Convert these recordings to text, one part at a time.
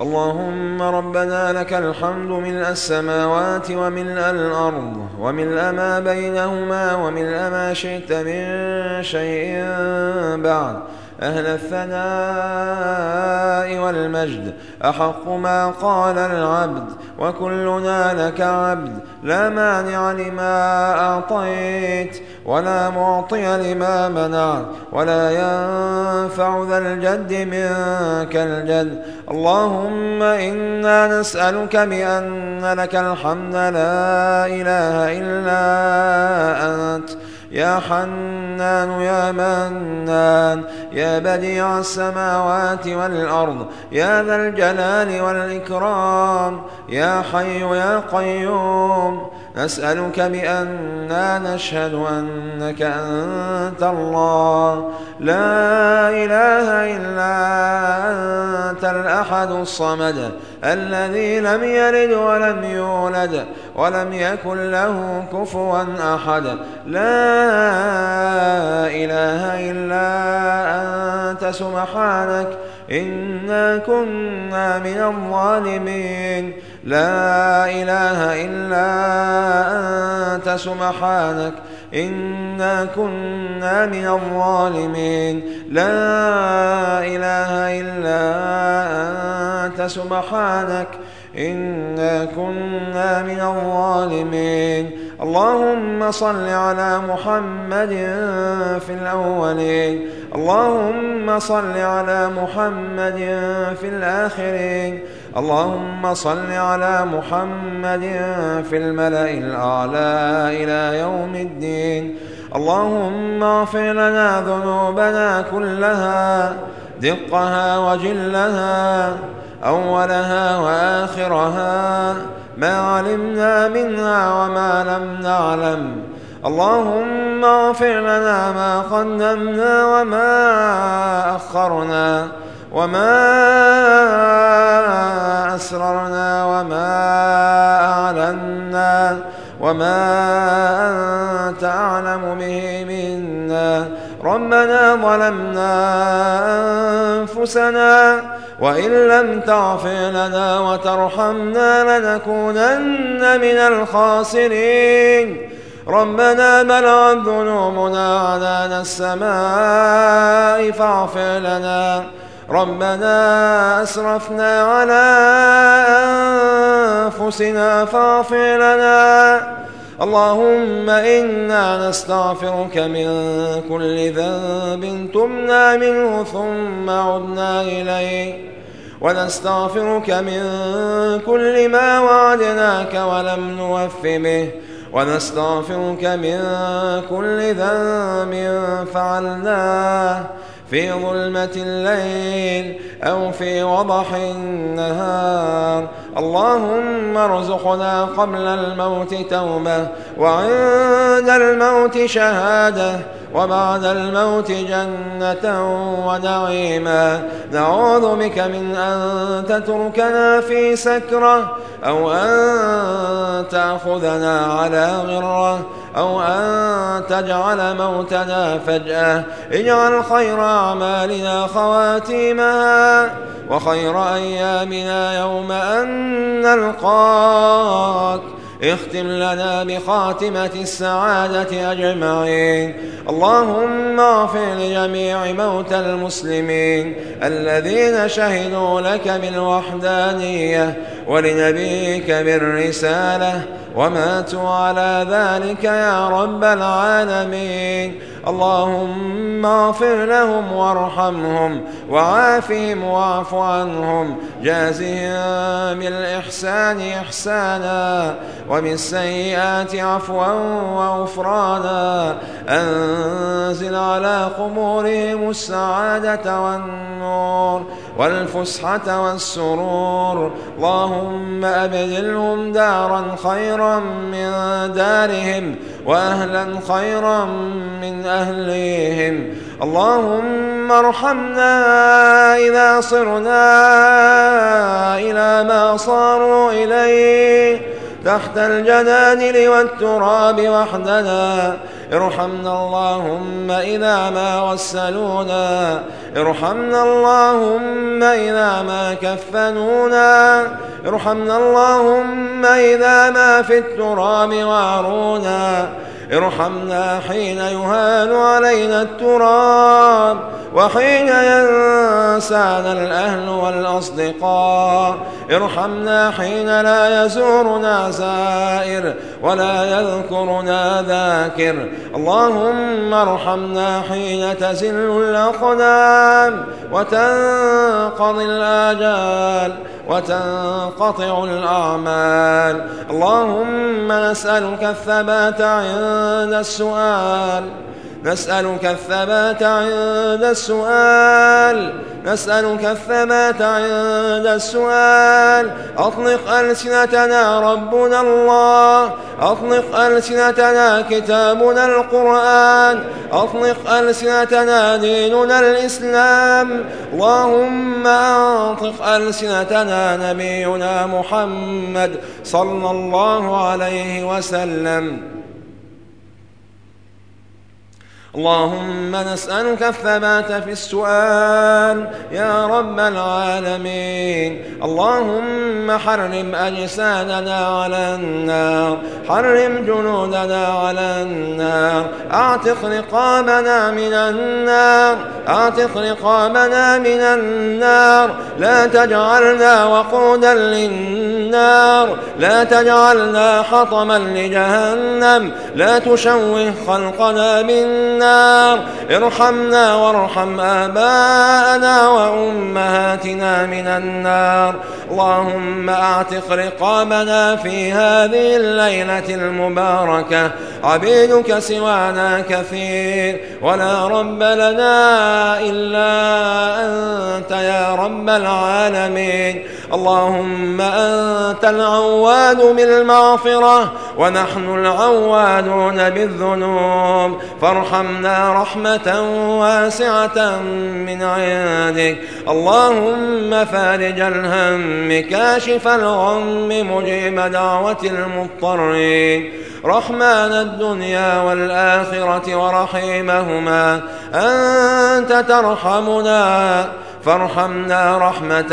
اللهم ربنا لك الحمد ملء السماوات وملء الأرض وملء ما بينهما وملء ما شئت من شيء بعد أهل الثناء والمجد أحق ما قال العبد وكلنا لك عبد لا مانع لما أعطيت ولا معطي لما منعت ولا ينفع ذا الجد منك الجد. اللهم إنا نسألك بأن لك الحمد لا إله إلا أنت. يا حنان يا منان يا بديع السماوات والأرض يا ذا الجلال والإكرام يا حي يا قيوم نسألك بأننا نشهد أنك أنت الله. لا إله إلا أنت الأحد الصمد الذي لم يلد ولم يولد ولم يكن له كفوا أحد. لا إله إلا أنت. سبحانك إنا كنا من الظالمين. لا إله إلا أنت سبحانك إنا كنا من الظالمين. لا إله إلا أنت سبحانك إنا كنا من الظالمين. اللهم صل على محمد في الأولين. اللهم صل على محمد في الآخرين. اللهم صل على محمد في الملأ الأعلى إلى يوم الدين. اللهم اغفر لنا ذنوبنا كلها دقها وجلها أولها وآخرها ما علمنا منها وما لم نعلم. اللهم اغفر لنا ما قدمنا وما أخرنا. وما أسررنا وما أعلنا وما أنت أعلم به منا ربنا ظلمنا أنفسنا وإن لم تغفر لنا وترحمنا لنكونن من الخاسرين ربنا بلغت ذنوبنا عنان السماء فاغفر لنا ربنا أسرفنا على أنفسنا فاغفر لنا. اللهم إنا نستغفرك من كل ذنب تمنى منه ثم عدنا إليه. ونستغفرك من كل ما وعدناك ولم نوف به. ونستغفرك من كل ذنب فعلناه. في ظلمة الليل أو في وضح النهار. اللهم ارزقنا قبل الموت توبة وعند الموت شهادة وبعد الموت جنة ونعيما نعوذ بك من أن تتركنا في سكرة أو أن تأخذنا على غرة أو أن تجعل موتنا فجأة. اجعل خير أعمالنا خواتيمها وخير أيامنا يوم أن نلقاك. اختم لنا بخاتمة السعادة أجمعين. اللهم اغفر لجميع موتى المسلمين الذين شهدوا لك بالوحدانية ولنبيك بالرسالة وماتوا على ذلك يا رب العالمين. اللهم اغفر لهم وارحمهم وعافهم واعف عنهم جازهم بالإحسان إحسانا وبالسيئات عفوا وغفرانا. أنزل على قبورهم السعادة والنور والفسحة والسرور. اللهم أبدلهم دارا خيرا من دارهم وأهلا خيرا من أهليهم. اللهم ارحمنا إذا صرنا إلى ما صاروا إليه. تحت الجنادل والتراب وحدنا. ارحمنا اللهم إذا ما غسلونا ارحمنا اللهم إذا ما كفنونا. ارحمنا اللهم إذا ما في التراب وعرونا. ارحمنا حين يهان علينا التراب وحين ينسانا الأهل والأصدقاء ارحمنا حين لا يزورنا زائر ولا يذكرنا ذاكر اللهم ارحمنا حين تزل الأقدام وتنقضي الآجال وتنقطع الأعمال اللهم نسألك الثبات عند السؤال. نسألك الثبات عند السؤال. نسألك الثبات عند السؤال. أطلق ألسنتنا ربنا الله. أطلق ألسنتنا كتابنا القرآن. أطلق ألسنتنا ديننا الإسلام. اللهم أنطق ألسنتنا نبينا محمد صلى الله عليه وسلم. اللهم نسألك الثبات في السؤال يا رب العالمين. اللهم حرم أجسادنا على النار حرم جنودنا على النار. أعتق رقابنا من النار أعتق رقابنا من النار. لا تجعلنا وقودا للنار لا تجعلنا حطما لجهنم. لا تشوه خلقنا بالنار النار. ارحمنا وارحم آباءنا وأمهاتنا من النار. اللهم أعتق رقابنا في هذه الليلة المباركة. عبيدك سوانا كثير. ولا رب لنا إلا أنت يا رب العالمين. اللهم أنت العواد بالمغفرة ونحن العوادون بالذنوب. فارحمنا رحمة واسعة من عندك. اللهم فارج الهم كاشف الغم مجيب دعوة المضطرين. رحمن الدنيا والآخرة ورحيمهما أنت ترحمنا فارحمنا رحمة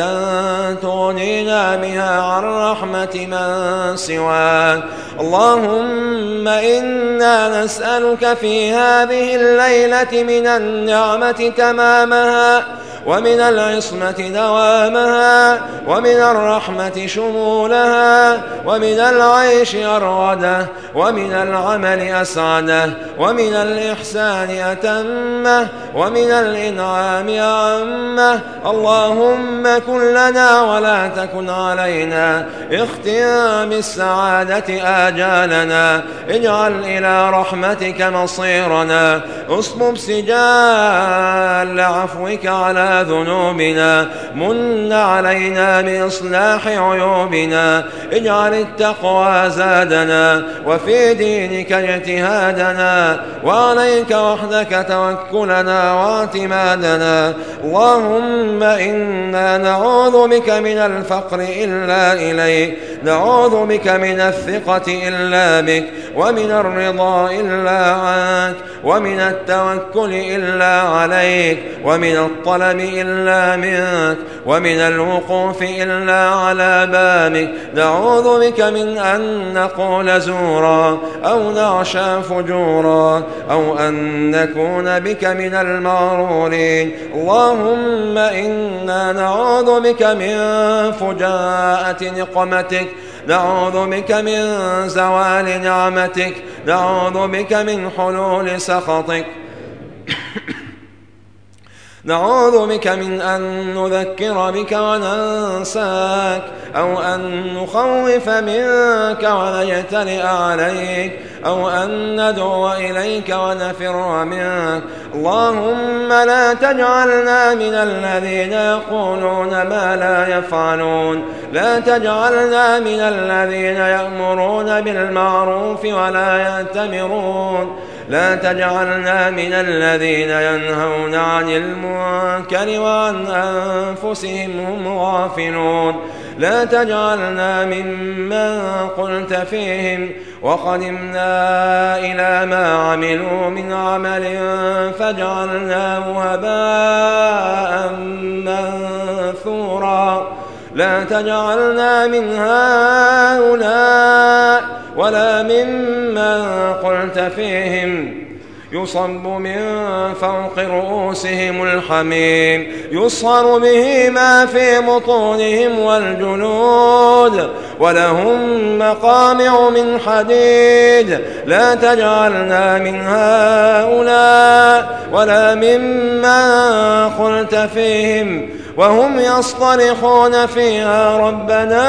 تغنينا بها عن رحمة من سواك اللهم إنا نسألك في هذه الليلة من النعمة تمامها ومن العصمة دوامها ومن الرحمة شمولها ومن العيش أروده ومن العمل أسعده ومن الإحسان أتمه ومن الإنعام أعمه اللهم كن لنا ولا تكن علينا اختم بالسعادة آجالنا. اجعل إلى رحمتك مصيرنا. اصبب سجال عفوك على ذنوبنا من علينا بإصلاح عيوبنا اجعل التقوى زادنا وفي دينك اجتهادنا وعليك وحدك توكلنا واعتمادنا اللهم إنا نعوذ بك من الفقر إلا إليك نعوذ بك من الثقة إلا بك ومن الرضا إلا عنك ومن التوكل إلا عليك ومن الطلب إلا منك ومن الوقوف إلا على بابك. نعوذ بك من أن نقول زورا أو نعشى فجورا أو أن نكون بك من المغرورين. اللهم إنا نعوذ بك من فجاءة نقمتك. نعوذ بك من زوال نعمتك. نعوذ بك من حلول سخطك. نعوذ بك من أن نذكر بك وننساك أو أن نخوف منك ونجترئ عليك أو أن ندعو إليك ونفر منك. اللهم لا تجعلنا من الذين يقولون ما لا يفعلون. لا تجعلنا من الذين يأمرون بالمعروف ولا يأتمرون. لا تجعلنا من الذين ينهون عن المنكر وعن أنفسهم هم غافلون. لا تجعلنا ممن قلت فيهم وقدمنا إلى ما عملوا من عمل فجعلناه هباء تجعلنا من هؤلاء ولا ممن قلت فيهم يصب من فوق رؤوسهم الحميم يصهر به ما في بطونهم والجنود ولهم مقامع من حديد لا تجعلنا من هؤلاء ولا ممن قلت فيهم وهم يصطرخون فيها ربنا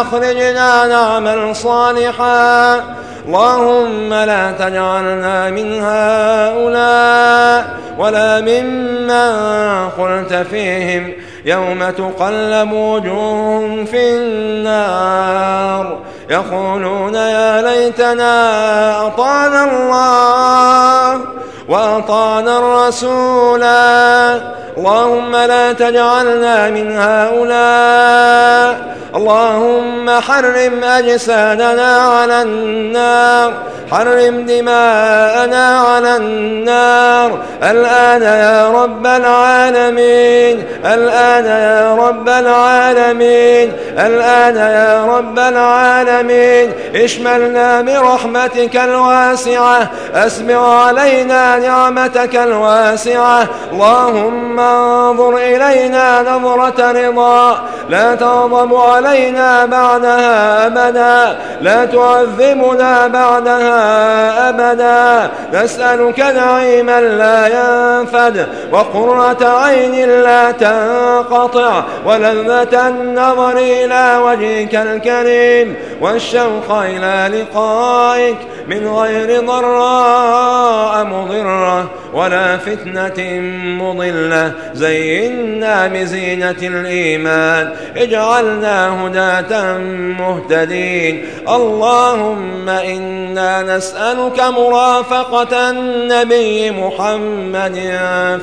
أخرجنا نعمل صالحا اللهم لا تجعلنا من هؤلاء ولا ممن قلت فيهم. يوم تقلب وجوههم في النار. يقولون يا ليتنا أطعنا الله. وأطعنا الرسولا اللهم لا تجعلنا من هؤلاء. اللهم حرم أجسادنا على النار. حرم دماءنا على النار. الآن يا رب العالمين. الآن يا رب العالمين. الآن يا رب العالمين. اشملنا برحمتك الواسعة. أسبغ علينا نعمتك الواسعة. اللهم انظر إلينا نظرة رضا. لا تغضب علينا بعدها أبدا. لا تعذبنا بعدها أبدا. نسألك نعيما لا ينفد. وقرة عين لا تنقطع. ولذة النظر إلى وجهك الكريم. والشوق إلى لقائك. من غير ضراء مضرة ولا فتنة مضلة. زينا بزينة الإيمان. اجعلنا هداة مهتدين. اللهم إنا نسألك مرافقة النبي محمد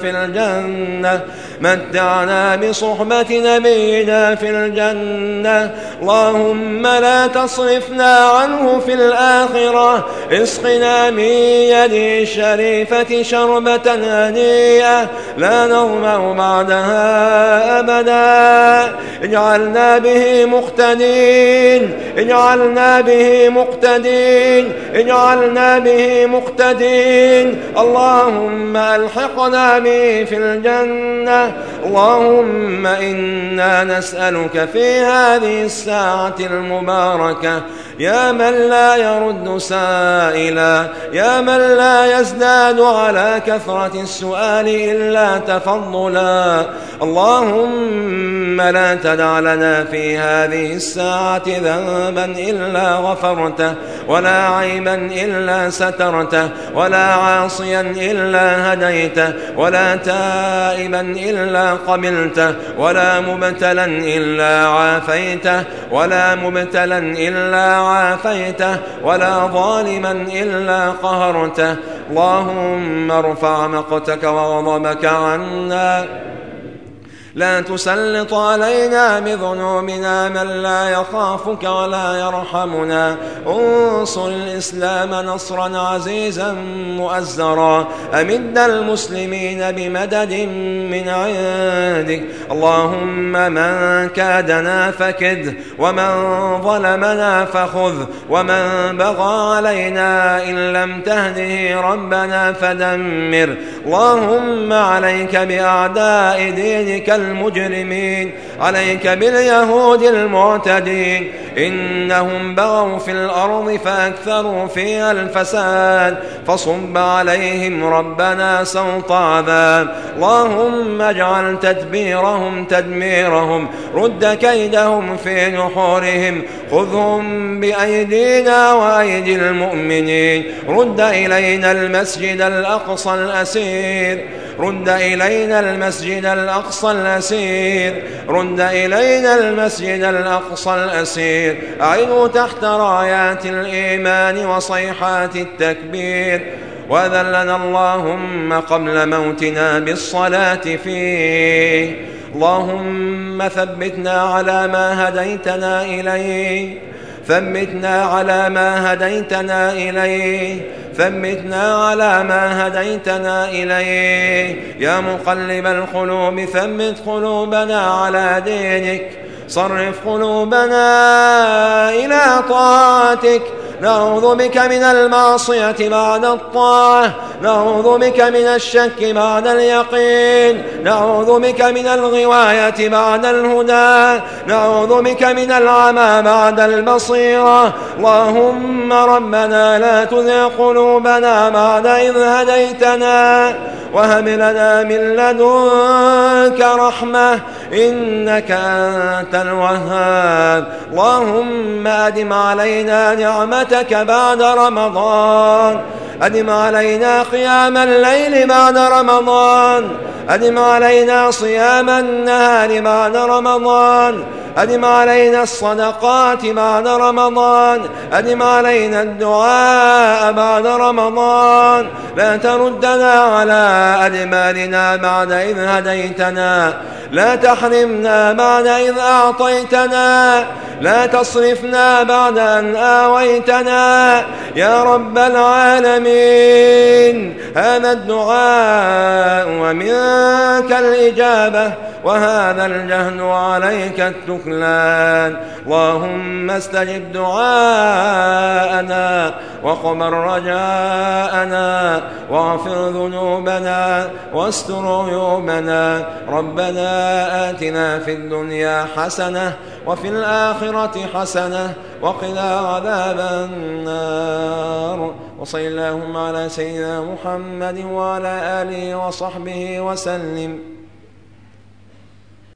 في الجنة. متعنا بصحبة نبينا في الجنة. اللهم لا تصرفنا عنه في الآخرة. اسقنا من يده الشريفة شربة هنيئة. لا نظمأ بعدها أبدا. اجعلنا به مقتدين. اجعلنا به مقتدين اجعلنا به مقتدين. اللهم ألحقنا به في الجنة اللهم إنا نسألك في هذه الساعة المباركة. يا من لا يرد سائلا يا من لا يزداد على كثرة السؤال إلا تفضلا. اللهم لا تدع لنا في هذه الساعة ذنبا. إلا غفرته ولا عيبا إلا سترته ولا عاصيا إلا هديته ولا تائبا إلا قبلته ولا مبتلا إلا عافيته ولا مبتلا إلا عافيته ولا ظالما إلا قهرته. اللهم ارفع مقتك وغضبك عنا. لا تسلط علينا بذنوبنا من لا يخافك ولا يرحمنا. انصر الإسلام نصرا عزيزا مؤزرا. أمد المسلمين بمدد من عندك. اللهم من كادنا فكد ومن ظلمنا فخذ ومن بغى علينا إن لم تهده ربنا فدمر. اللهم عليك بأعداء دينك المجرمين. عليك باليهود المعتدين. إنهم بغوا في الأرض فأكثروا فيها الفساد. فصب عليهم ربنا سوط عذاب اللهم اجعل تدبيرهم تدميرهم. رد كيدهم في نحورهم. خذهم بأيدينا وأيدي المؤمنين. رد إلينا المسجد الأقصى الأسير. رد إلينا المسجد الأقصى الأسير. رد إلينا المسجد الأقصى الأسير. أعينوا تحت رايات الإيمان وصيحات التكبير. وذلنا اللهم قبل موتنا بالصلاة فيه. اللهم ثبتنا على ما هديتنا إليه. ثبتنا على ما هديتنا إليه. ثبتنا على ما هديتنا إليه. يا مقلب القلوب ثبت قلوبنا على دينك. صرف قلوبنا إلى طاعتك. نعوذ بك من المعصية بعد الطاعة نعوذ بك من الشك بعد اليقين نعوذ بك من الغواية بعد الهدى نعوذ بك من العمى بعد البصيرة. اللهم ربنا لا تزغ قلوبنا بعد إذ هديتنا وهب لنا من لدنك رحمة إنك أنت الوهاب. اللهم أدم علينا نعمتك بعد رمضان. أدم علينا قيام الليل بعد رمضان. أدم علينا صيام النهار بعد رمضان. أدم علينا الصدقات بعد رمضان. أدم علينا الدعاء بعد رمضان. لا تردنا على أدمارنا بعد إذ هديتنا. لا تحرمنا بعد إذ أعطيتنا. لا تصرفنا بعد أن آويتنا. يا رب العالمين هذا الدعاء ومنك الإجابة وهذا الجهل وعليك التكلان. اللهم استجب دعاءنا وقبل رجاءنا واغفر ذنوبنا واستر عيوبنا. ربنا آتنا في الدنيا حسنة وفي الآخرة حسنة وقنا عذاب النار. وصلى اللهم على سيدنا محمد وعلى آله وصحبه وسلم.